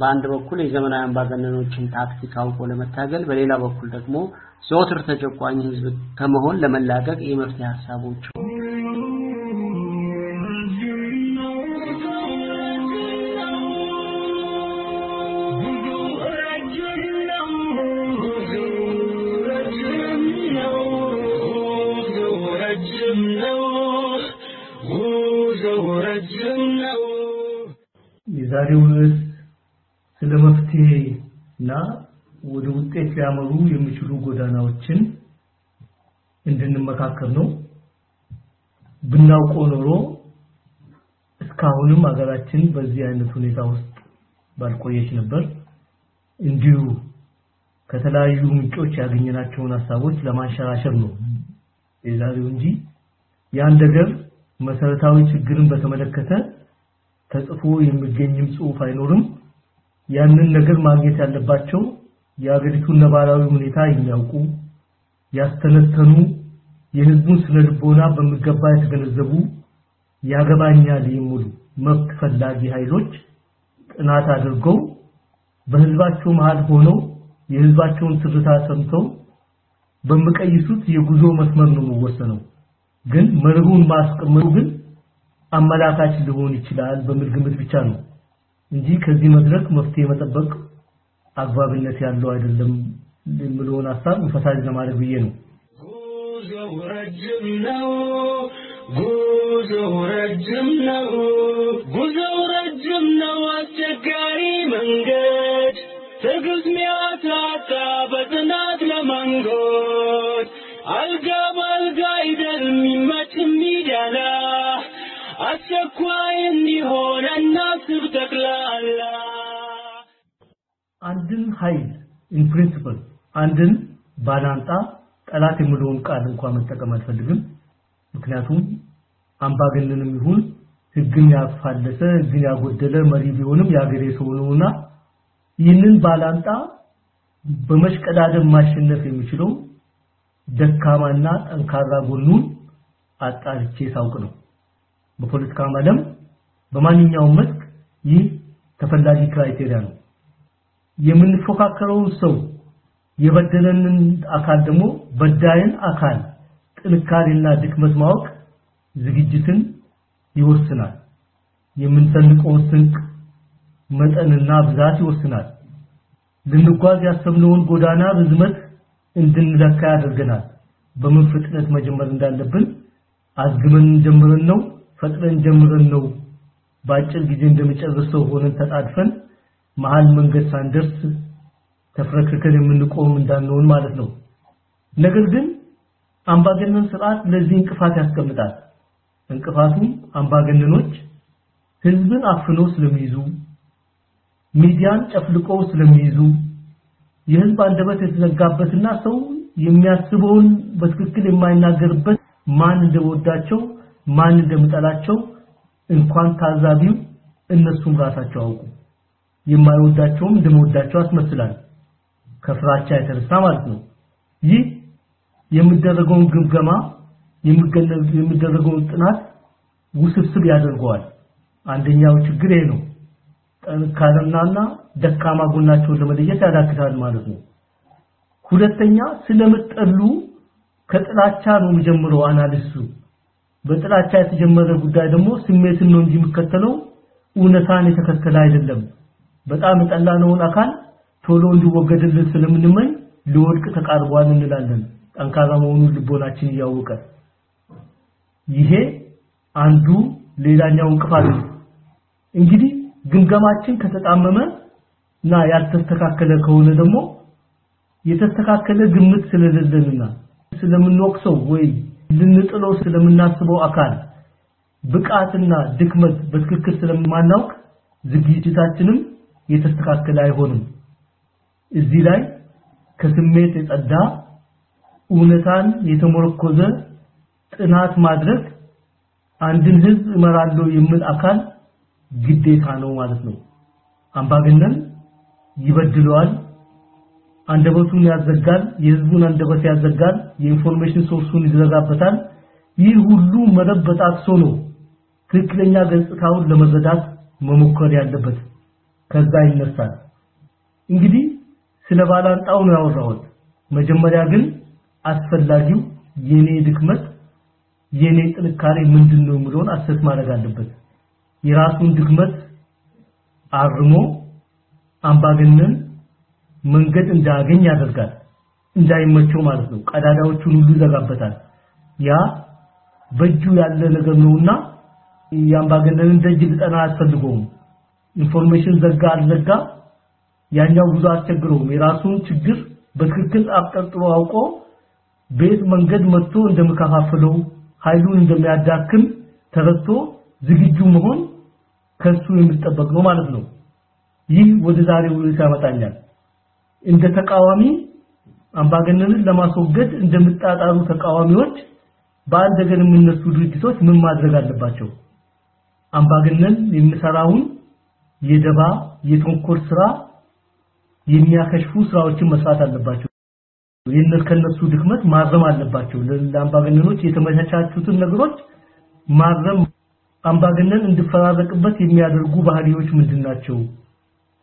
በአንድ በኩል የዘመናዊ አምባገነኖችን ታክቲክ አውቆ ለመታገል፣ በሌላ በኩል ደግሞ ዘወትር ተጨቋኝ ህዝብ ከመሆን ለመላቀቅ የመፍትሄ ሀሳቦች የዛሬው ስለ መፍትሄና ወደ ውጤት ሊያመሩ የሚችሉ ጎዳናዎችን እንድንመካከር ነው። ብናውቀው ኖሮ እስካሁንም ሀገራችን በዚህ አይነት ሁኔታ ውስጥ ባልቆየች ነበር። እንዲሁ ከተለያዩ ምንጮች ያገኘናቸውን ሀሳቦች ለማንሸራሸር ነው የዛሬው እንጂ ያን ነገር መሰረታዊ ችግርን በተመለከተ ተጽፎ የሚገኝም ጽሑፍ አይኖርም። ያንን ነገር ማግኘት ያለባቸው የአገሪቱን ነባራዊ ሁኔታ የሚያውቁ ያስተነተኑ የህዝቡን ስነ ልቦና በሚገባ የተገነዘቡ ያገባኛል የሚሉ መብት ፈላጊ ኃይሎች ጥናት አድርገው በህዝባቸው መሃል ሆነው የህዝባቸውን ትርታ ሰምተው በሚቀይሱት የጉዞ መስመር ነው የሚወሰነው። ግን መርሁን ማስቀመጡ ግን አመላካች ሊሆን ይችላል በሚል ግምት ብቻ ነው እንጂ ከዚህ መድረክ መፍትሄ መጠበቅ አግባብነት ያለው አይደለም የሚለውን ሀሳብ እንፈሳጅ ለማድረግ ብዬ ነው። ጉዞው ረጅም ነው፣ ጉዞው ረጅም ነው፣ ጉዞው ረጅም ነው፣ አስቸጋሪ መንገድ ትዕግስት ሚያሳጣ በጽናት ለመንጎድ አልጋ በአልጋ አይደል የሚመች የሚደላ አስቸኳይ እንዲሆን አንድን ኃይል in principle አንድን ባላንጣ ጠላት የሚለውን ቃል እንኳን መጠቀም አልፈልግም። ምክንያቱም አምባገነንም ይሁን ህግን ያፋለሰ ህግን ያጎደለ መሪ ቢሆንም የሀገሬ ሰው ነውና ይህንን ባላንጣ በመሽቀዳደም ማሸነፍ የሚችለው ደካማና ጠንካራ ጎኑን አጣርቼ ሳውቅ ነው። በፖለቲካ ዓለም በማንኛውም መስክ ይህ ተፈላጊ criteria ነው። የምንፎካከረውን ሰው የበደለንን አካል ደግሞ በዳይን አካል ጥንካሬና ድክመት ማወቅ ዝግጅትን ይወስናል። የምንሰንቀውን ስንቅ መጠንና ብዛት ይወስናል። ልንጓዝ ያሰብነውን ጎዳና ርዝመት እንድንለካ ያደርገናል። በምን ፍጥነት መጀመር እንዳለብን አዝግመን ጀምረን ነው ፈጥነን ጀምረን ነው በአጭር ጊዜ እንደሚጨርሰው ሆነን ተጣድፈን መሃል መንገድ ሳንደርስ ተፍረክርከን የምንቆም እንዳንሆን ማለት ነው። ነገር ግን አምባገነን ስርዓት ለዚህ እንቅፋት ያስቀምጣል። እንቅፋቱም አምባገነኖች ህዝብን አፍነው ስለሚይዙ፣ ሚዲያን ጨፍልቀው ስለሚይዙ፣ የህዝብ አንደበት የተዘጋበትና ሰው የሚያስበውን በትክክል የማይናገርበት ማን እንደወዳቸው ማን እንደምጠላቸው እንኳን ታዛቢው እነሱም ራሳቸው አውቁ። የማይወዳቸውም እንደመወዳቸው አስመስላል። ከፍራቻ የተነሳ ማለት ነው። ይህ የሚደረገውን ግምገማ የሚደረገውን ጥናት ውስብስብ ያደርገዋል። አንደኛው ችግር ይሄ ነው። ጠንካራና ደካማ ጎናቸውን ለመለየት ያዳግታል ማለት ነው። ሁለተኛ ስለምጠሉ ከጥላቻ ነው የሚጀምረው አናሊሲሱ። በጥላቻ የተጀመረ ጉዳይ ደግሞ ስሜትን ነው እንጂ የሚከተለው እውነታን የተከተለ አይደለም። በጣም የጠላነውን አካል ቶሎ እንዲወገድልን ስለምንመኝ ሊወድቅ ተቃርቧል እንላለን። ጠንካራ መሆኑን ልቦናችን እያወቀ ይሄ አንዱ ሌላኛው እንቅፋት ነው። እንግዲህ ግምገማችን ከተጣመመ እና ያልተስተካከለ ከሆነ ደግሞ የተስተካከለ ግምት ስለሌለንና ስለምንወቅሰው ወይ ልንጥለው ስለምናስበው አካል ብቃትና ድክመት በትክክል ስለማናውቅ ዝግጅታችንም የተስተካከለ አይሆንም። እዚህ ላይ ከስሜት የጸዳ እውነታን የተመረኮዘ ጥናት ማድረግ አንድን ህዝብ እመራለሁ የሚል አካል ግዴታ ነው ማለት ነው። አምባገነን ይበድለዋል፣ አንደበቱን ያዘጋል፣ የህዝቡን አንደበት ያዘጋል፣ የ information source ኡን ይዘጋበታል። ይህ ሁሉ መረብ በጣጥሶ ነው ትክክለኛ ገጽታውን ለመረዳት መሞከር ያለበት። ከዛ ይነሳል። እንግዲህ ስለ ባላንጣው ነው ያወራሁት። መጀመሪያ ግን አስፈላጊው የኔ ድክመት የኔ ጥንካሬ ምንድነው የሚለውን assess ማድረግ አለበት። የራሱን ድክመት አርሞ አምባገነን መንገድ እንዳያገኝ ያደርጋል። እንዳይመቸው ማለት ነው። ቀዳዳዎቹን ሁሉ ይዘጋበታል። ያ በእጁ ያለ ነገር ነውና የአምባገነንን ደጅ ልጠና አያስፈልገውም information ዘጋ አልዘጋ ያኛው ብዙ አስቸግረውም። የራሱን ችግር በትክክል አብጠርጥሮ አውቆ ቤት መንገድ መጥቶ እንደመከፋፈለው ኃይሉን እንደሚያዳክም ተረድቶ ዝግጁ መሆን ከሱ የሚጠበቅ ነው ማለት ነው። ይህ ወደ ዛሬው ያመጣኛል። እንደ ተቃዋሚ አምባገነንን ለማስወገድ እንደምጣጣሩ ተቃዋሚዎች በአንድ ነገር የሚነሱ ድርጅቶች ምን ማድረግ አለባቸው? አምባገነን የሚሰራውን የደባ የተንኮል ስራ የሚያከሽፉ ስራዎችን መስራት አለባቸው። የነሱ ከነሱ ድክመት ማረም አለባቸው። ለአምባገነኖች የተመቻቹትን ነገሮች ማረም አምባገነን እንዲፈራረቅበት የሚያደርጉ ባህሪዎች ምንድናቸው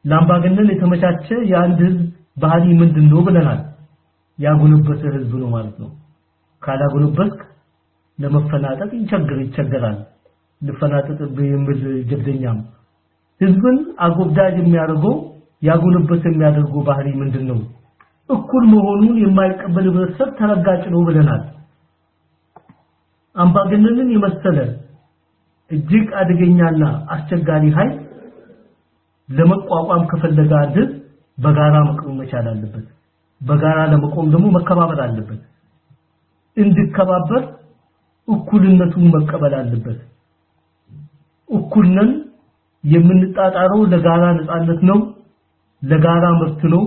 ለአምባገነን የተመቻቸ የአንድ ህዝብ ባህሪ ምንድነው ብለናል። ያጎነበሰ ህዝብ ነው ማለት ነው። ካላጎነበስክ ለመፈናጠጥ ይቸገር ይቸገራል። ልፈናጠጥ የሚል ጀብደኛም ህዝብን አጎብዳጅ የሚያደርገው ያጎነበሰ የሚያደርገው ባህሪ ምንድነው? እኩል መሆኑን የማይቀበል ህብረተሰብ ተረጋጭ ነው ብለናል። አምባገነንን የመሰለ እጅግ አደገኛና አስቸጋሪ ኃይል ለመቋቋም ከፈለገ አንድ በጋራ መቆም መቻል አለበት። በጋራ ለመቆም ደግሞ መከባበር አለበት። እንዲከባበር እኩልነቱን መቀበል አለበት። እኩልነን የምንጣጣረው ለጋራ ነፃነት ነው ለጋራ መብት ነው።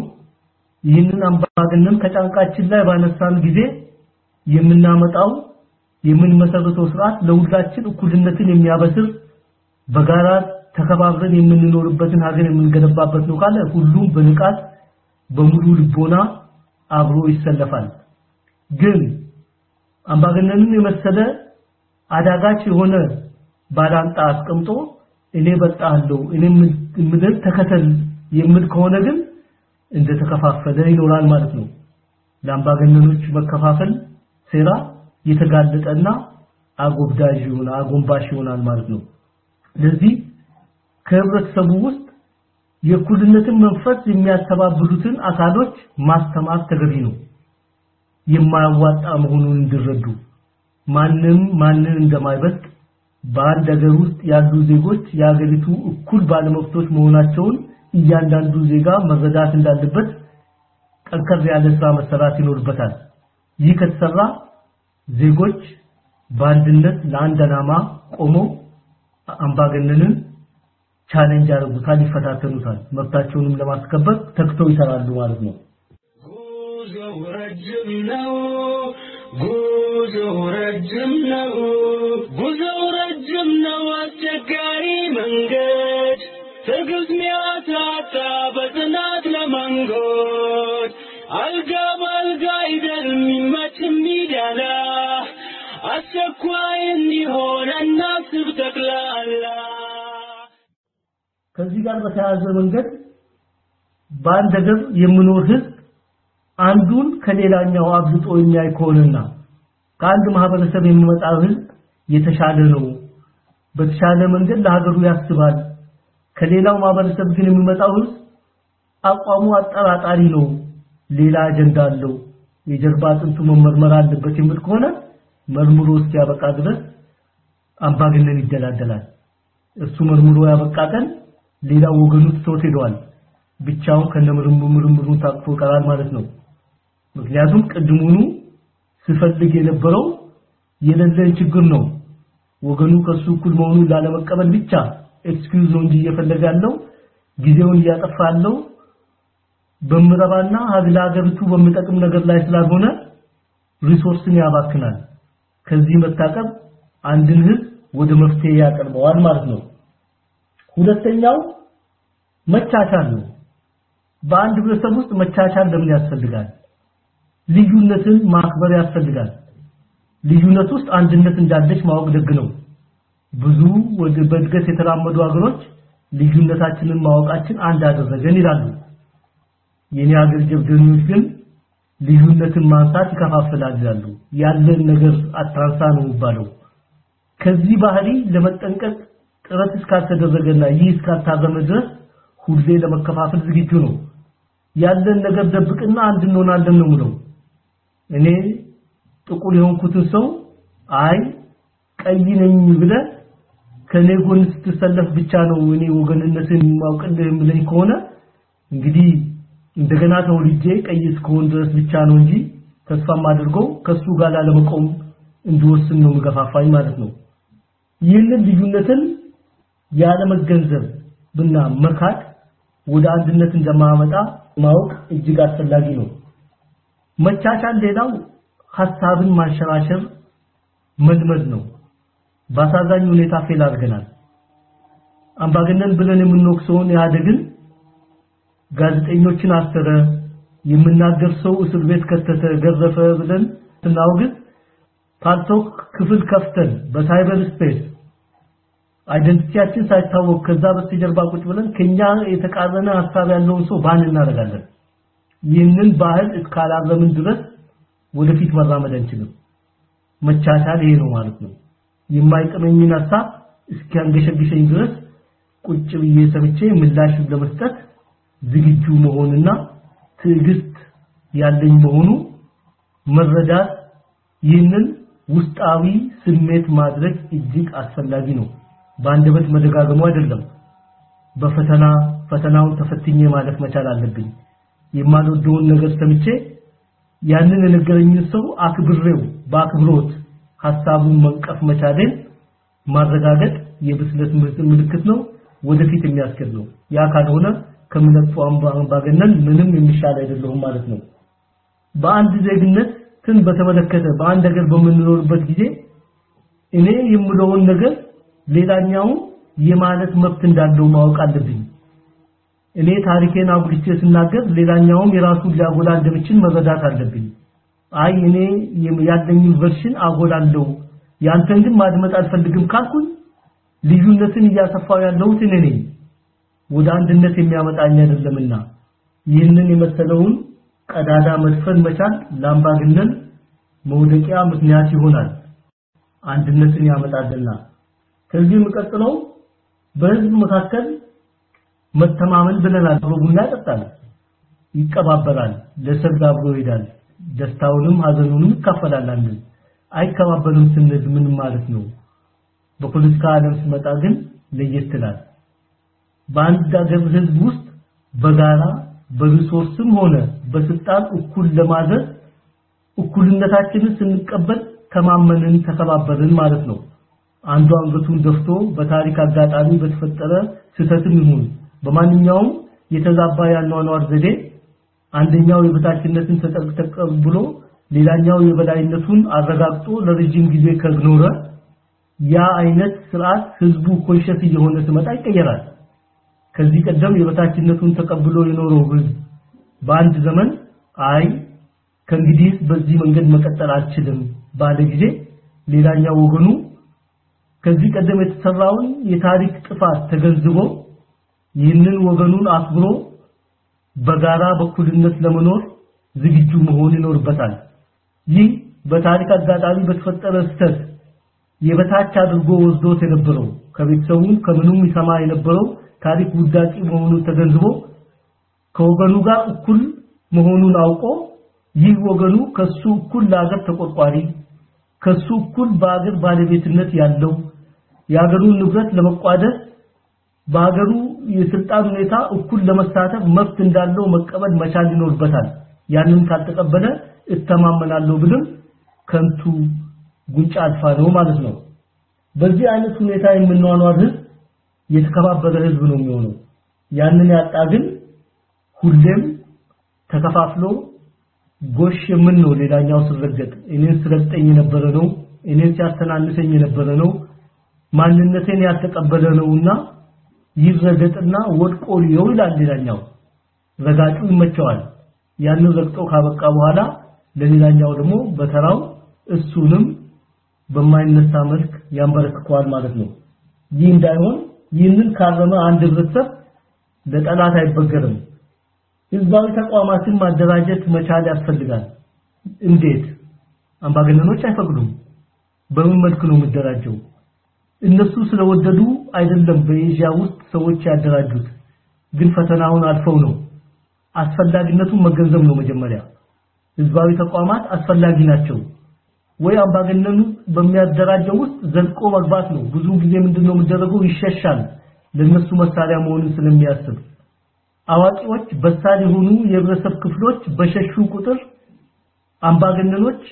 ይህንን አምባገነን ከጫንቃችን ላይ ባነሳን ጊዜ የምናመጣው የምንመሰርተው ስርዓት ለሁላችን እኩልነትን የሚያበስር በጋራ ተከባብረን የምንኖርበትን ሀገር የምንገነባበት ነው ካለ ሁሉም በንቃት በሙሉ ልቦና አብሮ ይሰለፋል። ግን አምባገነንን የመሰለ አዳጋች የሆነ ባላንጣ አስቀምጦ እኔ በጣለሁ እኔ ምድር ተከተል የሚል ከሆነ ግን እንደተከፋፈለ ይኖራል ማለት ነው። ለአምባገነኖች መከፋፈል ሴራ የተጋለጠና አጎብዳጅ ይሆናል አጎንባሽ ይሆናል ማለት ነው። ለዚህ ከህብረተሰቡ ውስጥ የእኩልነትን መንፈስ የሚያስተባብሉትን አካሎች ማስተማር ተገቢ ነው። የማያዋጣ መሆኑን እንዲረዱ ማንም ማንን እንደማይበልጥ በአንድ ሀገር ውስጥ ያሉ ዜጎች የሀገሪቱ እኩል ባለመብቶች መሆናቸውን እያንዳንዱ ዜጋ መረዳት እንዳለበት ጠንከር ያለ ስራ መሰራት ይኖርበታል። ይህ ከተሰራ ዜጎች በአንድነት ለአንድ ዓላማ ቆመው አምባገነንን challenge ያደርጉታል ይፈታተኑታል። መብታቸውንም ለማስከበር ተክተው ይሰራሉ ማለት ነው። ጉዞው ረጅም ነው። ጉዞው ረጅም ነው። ጉዞው ረጅም ነው አስቸጋሪ መንገድ። ትዕግስት ሚያሳጣ በጽናት ለመንጎድ አልጋ በአልጋ አይደል የሚመች የሚደላ አስቸኳይ እንዲሆን እናስብ ጠቅላላ። ከዚህ ጋር በተያያዘ መንገድ በአንድ ሀገር የሚኖር ህዝብ አንዱን ከሌላኛው አብልጦ የሚያይ ከሆነና ከአንድ ማህበረሰብ የሚመጣው ህዝብ የተሻለ ነው በተሻለ መንገድ ለሀገሩ ያስባል። ከሌላው ማህበረሰብ ግን የሚመጣው አቋሙ አጠራጣሪ ነው ሌላ አጀንዳ አለው። የጀርባ አጥንቱ መመርመር አለበት የሚል ከሆነ መርምሮ እስኪያበቃ ድረስ አምባገነን ይደላደላል። እሱ መርምሮ ያበቃ ቀን ሌላው ወገኑ ትቶት ሄደዋል። ብቻውን ከነምርምሩ ታቅፎ ቀራል ማለት ነው። ምክንያቱም ቅድሙኑ ሲፈልግ የነበረው የሌለን ችግር ነው ወገኑ ከሱ እኩል መሆኑን ላለመቀበል ብቻ excuse ነው እንጂ እየፈለገ ያለው ጊዜውን እያጠፋ ያለው በምረባና ለሀገሪቱ በሚጠቅም ነገር ላይ ስላልሆነ resource ን ያባክናል። ከዚህ መታቀብ አንድን ህዝብ ወደ መፍትሄ ያቀርበዋል ማለት ነው። ሁለተኛው መቻቻል ነው። በአንድ ህብረተሰብ ውስጥ መቻቻል ለምን ያስፈልጋል? ልዩነትን ማክበር ያስፈልጋል ልዩነት ውስጥ አንድነት እንዳለች ማወቅ ደግ ነው ብዙ ወደ በእድገት የተራመዱ ሀገሮች ልዩነታችንን ማወቃችን አንድ አደረገን ይላሉ። የኔ ሀገር ጀብደኞች ግን ልዩነትን ማንሳት ይከፋፍላል ይላሉ። ያለን ነገር አታንሳ ነው የሚባለው። ከዚህ ባህሪ ለመጠንቀቅ ጥረት እስካልተደረገና ይህ እስካልታረመ ድረስ ሁሌ ለመከፋፈል ዝግጁ ነው። ያለን ነገር ደብቅና አንድ እንሆናለን ነው እኔ ጥቁር የሆንኩትን ሰው አይ ቀይ ነኝ ብለህ ከኔ ጎን ስትሰለፍ ብቻ ነው እኔ ወገንነትን ማውቅልህ የምለኝ ከሆነ እንግዲህ እንደገና ተወልጄ ቀይ እስከሆን ድረስ ብቻ ነው እንጂ ተስፋም አድርገው ከሱ ጋር ላለመቆም እንዲወስን ነው የሚገፋፋኝ ማለት ነው። ይህንን ልዩነትን ያለመገንዘብ ብና መካድ ወደ አንድነት እንደማመጣ ማወቅ እጅግ አስፈላጊ ነው። መቻቻል ሌላው ሐሳብን ማንሸራሸር መልመድ ነው። በአሳዛኝ ሁኔታ ፌል አድርገናል። አምባገነን ብለን የምንወቅሰውን ኢህአዴግን ጋዜጠኞችን አሰረ፣ የምናገር ሰው እስር ቤት ከተተ፣ ገረፈ ብለን ስናወግዝ ፓልቶክ ክፍል ከፍተን በ cyber space identity ያችን ሳይታወቅ ከዛ በስተጀርባ ቁጭ ብለን ከኛ የተቃረነ ሐሳብ ያለውን ሰው ban እናደርጋለን። ይህንን ባህል እስካላረምን ድረስ ወደፊት መራመድ አንችልም። መቻቻል ይሄ ነው ማለት ነው። የማይጥመኝን ሐሳብ እስኪያንገሸግሸኝ ድረስ ቁጭ ብዬ ሰምቼ ምላሽ ለመስጠት ዝግጁ መሆንና ትዕግስት ያለኝ መሆኑ መረዳት ይህንን ውስጣዊ ስሜት ማድረግ እጅግ አስፈላጊ ነው። በአንደበት መደጋገሙ አይደለም። በፈተና ፈተናውን ተፈትኜ ማለፍ መቻል አለብኝ። የማልወደውን ነገር ሰምቼ ያንን የነገረኝን ሰው አክብሬው በአክብሮት ሐሳቡን መንቀፍ መቻሌን ማረጋገጥ የብስለት ምልክት ነው፣ ወደፊት የሚያስኬድ ነው። ያ ካልሆነ ከሚነጥፉ አምባገነን ምንም የሚሻል አይደለሁም ማለት ነው። በአንድ ዜግነት ትን በተመለከተ በአንድ ሀገር በምንኖርበት ጊዜ እኔ የምለውን ነገር ሌላኛው የማለት መብት እንዳለው ማወቅ አለብኝ። እኔ ታሪኬን አጉልቼ ስናገር ሌላኛውም የራሱን ሊያጎላ እንደሚችል መረዳት አለብኝ። አይ እኔ ያለኝን ቨርሽን አጎላለሁ ያንተን ግን ማድመጥ አልፈልግም ካልኩኝ ልዩነትን እያሰፋው ያለሁት እኔ ነኝ። ወደ አንድነት የሚያመጣኝ አይደለምና ይህንን የመሰለውን ቀዳዳ መድፈን መቻል ለአምባገነን መውደቂያ ምክንያት ይሆናል። አንድነትን ያመጣልና ከዚህ የሚቀጥለው በህዝብ መካከል መተማመን ብለናል። ቡና ይጠጣል፣ ይቀባበላል፣ ለሰርግ አብሮ ይሄዳል፣ ደስታውንም ሀዘኑንም ይካፈላል። አንድን አይከባበልም ስንል ምን ማለት ነው? በፖለቲካ ዓለም ሲመጣ ግን ለየት ይላል። በአንድ ሀገር ህዝብ ውስጥ በጋራ በሪሶርስም ሆነ በስልጣን እኩል ለማድረግ እኩልነታችንን ስንቀበል ተማመንን፣ ተከባበርን ማለት ነው። አንዱ አንገቱን ደፍቶ በታሪክ አጋጣሚ በተፈጠረ ስህተትም ይሁን በማንኛውም የተዛባ ያኗኗር ዘዴ አንደኛው የበታችነትን ተቀብሎ ሌላኛው የበላይነቱን አረጋግጦ ለረጅም ጊዜ ከኖረ ያ አይነት ስርዓት ህዝቡ ኮንሸስ እየሆነ ሲመጣ ይቀየራል። ከዚህ ቀደም የበታችነቱን ተቀብሎ የኖረው ህዝብ በአንድ ዘመን አይ ከእንግዲህ በዚህ መንገድ መቀጠል አልችልም ባለ ጊዜ ሌላኛው ወገኑ ከዚህ ቀደም የተሰራውን የታሪክ ጥፋት ተገንዝቦ ይህንን ወገኑን አክብሮ በጋራ በኩልነት ለመኖር ዝግጁ መሆን ይኖርበታል። ይህ በታሪክ አጋጣሚ በተፈጠረ ስህተት የበታች አድርጎ ወስዶት የነበረው ከቤተሰቡም ከምኑም ይሰማ የነበረው ታሪክ ውዳቂ መሆኑን ተገንዝቦ ከወገኑ ጋር እኩል መሆኑን አውቆ ይህ ወገኑ ከሱ እኩል ለሀገር ተቆርቋሪ ከሱ እኩል በአገር ባለቤትነት ያለው የሀገሩን ንብረት ለመቋደስ በሀገሩ የስልጣን ሁኔታ እኩል ለመሳተፍ መብት እንዳለው መቀበል መቻል ይኖርበታል። ያንን ካልተቀበለ እተማመናለሁ ብልም ከንቱ ጉንጫ አልፋ ነው ማለት ነው። በዚህ አይነት ሁኔታ የምንኗኗር ህዝብ የተከባበረ ህዝብ ነው የሚሆነው። ያንን ያጣ ግን ሁሌም ተከፋፍሎ ጎሽ የምን ነው ሌላኛው ስረገጥ እኔን ስረግጠኝ የነበረ ነው እኔን ሲያስተናንሰኝ የነበረ ነው ማንነቴን ያልተቀበለ ነውና ይረገጥና ወድቆ ሊየው ይላል ሌላኛው ረጋጩ ይመቸዋል ያንን ረግጦ ካበቃ በኋላ ለሌላኛው ደግሞ በተራው እሱንም በማይነሳ መልክ ያንበረክከዋል ማለት ነው ይህ እንዳይሆን ይህንን ካረመ አንድ ህብረተሰብ ለጠላት አይበገርም። ህዝባዊ ተቋማትን ማደራጀት መቻል ያስፈልጋል። እንዴት? አምባገነኖች አይፈቅዱም። በምን መልክ ነው የሚደራጀው? እነሱ ስለወደዱ አይደለም በኤዥያ ውስጥ ሰዎች ያደራጁት፣ ግን ፈተናውን አልፈው ነው። አስፈላጊነቱን መገንዘብ ነው መጀመሪያ። ህዝባዊ ተቋማት አስፈላጊ ናቸው። ወይ አምባገነኑ በሚያደራጀው ውስጥ ዘልቆ መግባት ነው። ብዙ ጊዜ ምንድነው የሚደረገው? ይሸሻል፣ ለነሱ መሳሪያ መሆኑን ስለሚያስብ። አዋቂዎች በሳል የሆኑ የህብረተሰብ ክፍሎች በሸሹ ቁጥር አምባገነኖች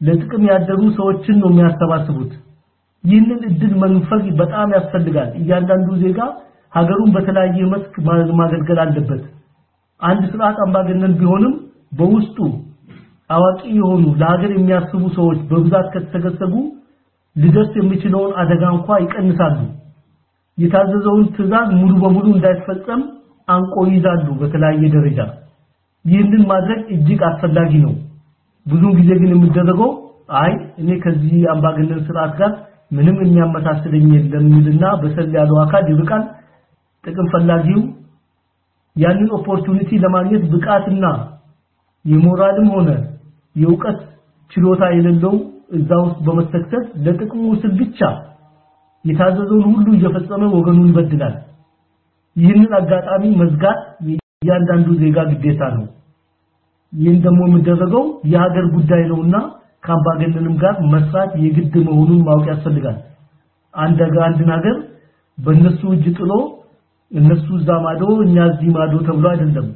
ለጥቅም ያደሩ ሰዎችን ነው የሚያሰባስቡት። ይህንን እድል መንፈግ በጣም ያስፈልጋል። እያንዳንዱ ዜጋ ሀገሩን በተለያየ መስክ ማገልገል አለበት። አንድ ስርዓት አምባገነን ቢሆንም በውስጡ አዋቂ የሆኑ ለሀገር የሚያስቡ ሰዎች በብዛት ከተሰገሰጉ ሊደርስ የሚችለውን አደጋ እንኳ ይቀንሳሉ። የታዘዘውን ትዕዛዝ ሙሉ በሙሉ እንዳይፈጸም አንቆ ይዛሉ በተለያየ ደረጃ። ይህንን ማድረግ እጅግ አስፈላጊ ነው። ብዙውን ጊዜ ግን የሚደረገው አይ እኔ ከዚህ አምባገነን ስርዓት ጋር ምንም የሚያመሳስለኝ የለም የሚልና በሰል ያለው አካል ይርቃል። ጥቅም ፈላጊው ያንን opportunity ለማግኘት ብቃትና የሞራልም ሆነ የእውቀት ችሎታ የሌለው እዛ ውስጥ በመሰክተት ለጥቅሙ ስል ብቻ የታዘዘውን ሁሉ እየፈጸመ ወገኑን ይበድላል። ይህንን አጋጣሚ መዝጋት የእያንዳንዱ ዜጋ ግዴታ ነው። ይህን ደግሞ የሚደረገው የሀገር ጉዳይ ነውና ከአምባገነንም ጋር መስራት የግድ መሆኑን ማወቅ ያስፈልጋል። አንድ አንድን ሀገር በእነሱ እጅ ጥሎ እነሱ እዛ ማዶ እኛ እዚህ ማዶ ተብሎ አይደለም።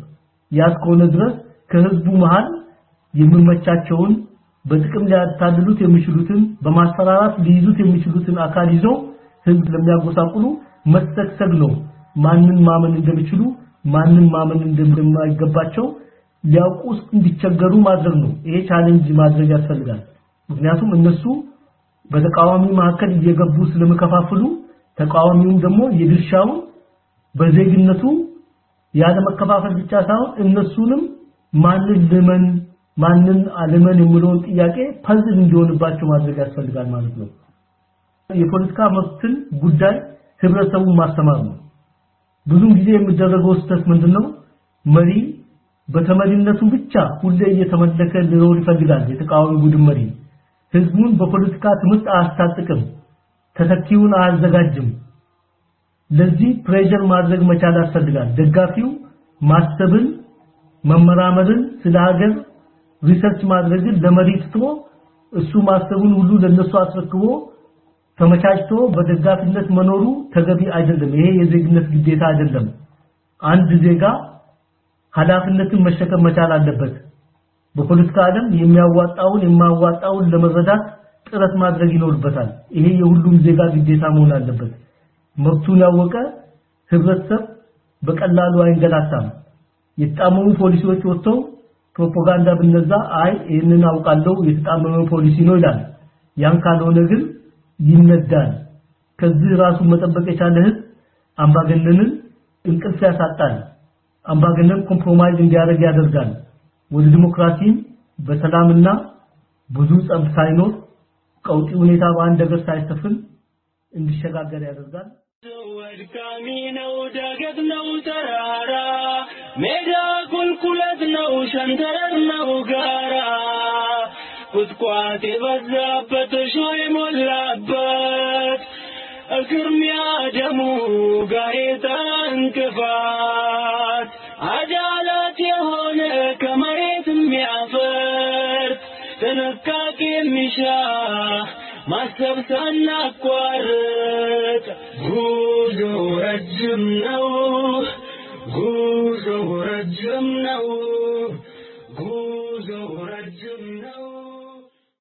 ያ እስከሆነ ድረስ ከህዝቡ መሃል የሚመቻቸውን በጥቅም ሊያታልሉት የሚችሉትን በማስፈራራት ሊይዙት የሚችሉትን አካል ይዞ ህዝብ ለሚያጎሳቁሉ መሰግሰግ ነው። ማንን ማመን እንደሚችሉ ማንን ማመን እንደማይገባቸው ሊያውቁ እንዲቸገሩ ማድረግ ነው። ይሄ challenge ማድረግ ያስፈልጋል። ምክንያቱም እነሱ በተቃዋሚ መካከል እየገቡ ስለመከፋፍሉ ተቃዋሚውም ደግሞ የድርሻውን በዜግነቱ ያለ መከፋፈል ብቻ ሳይሆን እነሱንም ማንን ልመን ማንን አልመን የሚለውን ጥያቄ ፐዝል እንዲሆንባቸው ማድረግ ያስፈልጋል ማለት ነው። የፖለቲካ መብትን ጉዳይ ህብረተሰቡን ማስተማር ነው። ብዙም ጊዜ የሚደረገው ስህተት ምንድነው? መሪ በተመሪነቱ ብቻ ሁሌ እየተመለከ ሊኖር ይፈልጋል። የተቃዋሚ ቡድን መሪ ህዝቡን በፖለቲካ ትምህርት አያስታጥቅም፣ ተተኪውን አያዘጋጅም። ለዚህ pressure ማድረግ መቻል ያስፈልጋል። ደጋፊው ማሰብን፣ መመራመርን፣ ስለ ሀገር research ማድረግን ለመሪ ትቶ እሱ ማሰቡን ሁሉ ለነሱ አስረክቦ ተመቻችቶ በደጋፊነት መኖሩ ተገቢ አይደለም። ይሄ የዜግነት ግዴታ አይደለም። አንድ ዜጋ ኃላፊነትን መሸከም መቻል አለበት። በፖለቲካ ዓለም የሚያዋጣውን የማያዋጣውን ለመረዳት ጥረት ማድረግ ይኖርበታል። ይሄ የሁሉም ዜጋ ግዴታ መሆን አለበት። መብቱን ያወቀ ህብረተሰብ በቀላሉ አይንገላታም። የተጣመሙ ፖሊሲዎች ወጥተው ፕሮፓጋንዳ ቢነዛ አይ ይህንን አውቃለሁ የተጣመመ ፖሊሲ ነው ይላል። ያን ካልሆነ ግን ይነዳል። ከዚህ ራሱን መጠበቅ የቻለ ህዝብ አምባገነንን እንቅልፍ ያሳጣል። አምባገነን compromise እንዲያደርግ ያደርጋል። ወደ ዲሞክራሲም በሰላምና ብዙ ጸብ ሳይኖር ቀውጢ ሁኔታ በአንድ ሀገር ሳይሰፍን እንዲሸጋገር ያደርጋል። ወድካሚ ነው፣ ዳገት ነው፣ ተራራ ሜዳ ቁልቁለት ነው፣ ሸንተረር ነው፣ ጋራ ቁጥቋጥ የበዛበት እሾህ የሞላበት እግርሚያ ደሙ ጋሬጣ እንቅፋት የሚሻ ማሰብ ሳናቋርጥ ጉዞ ረጅም ነው፣ ጉዞ ረጅም ነው።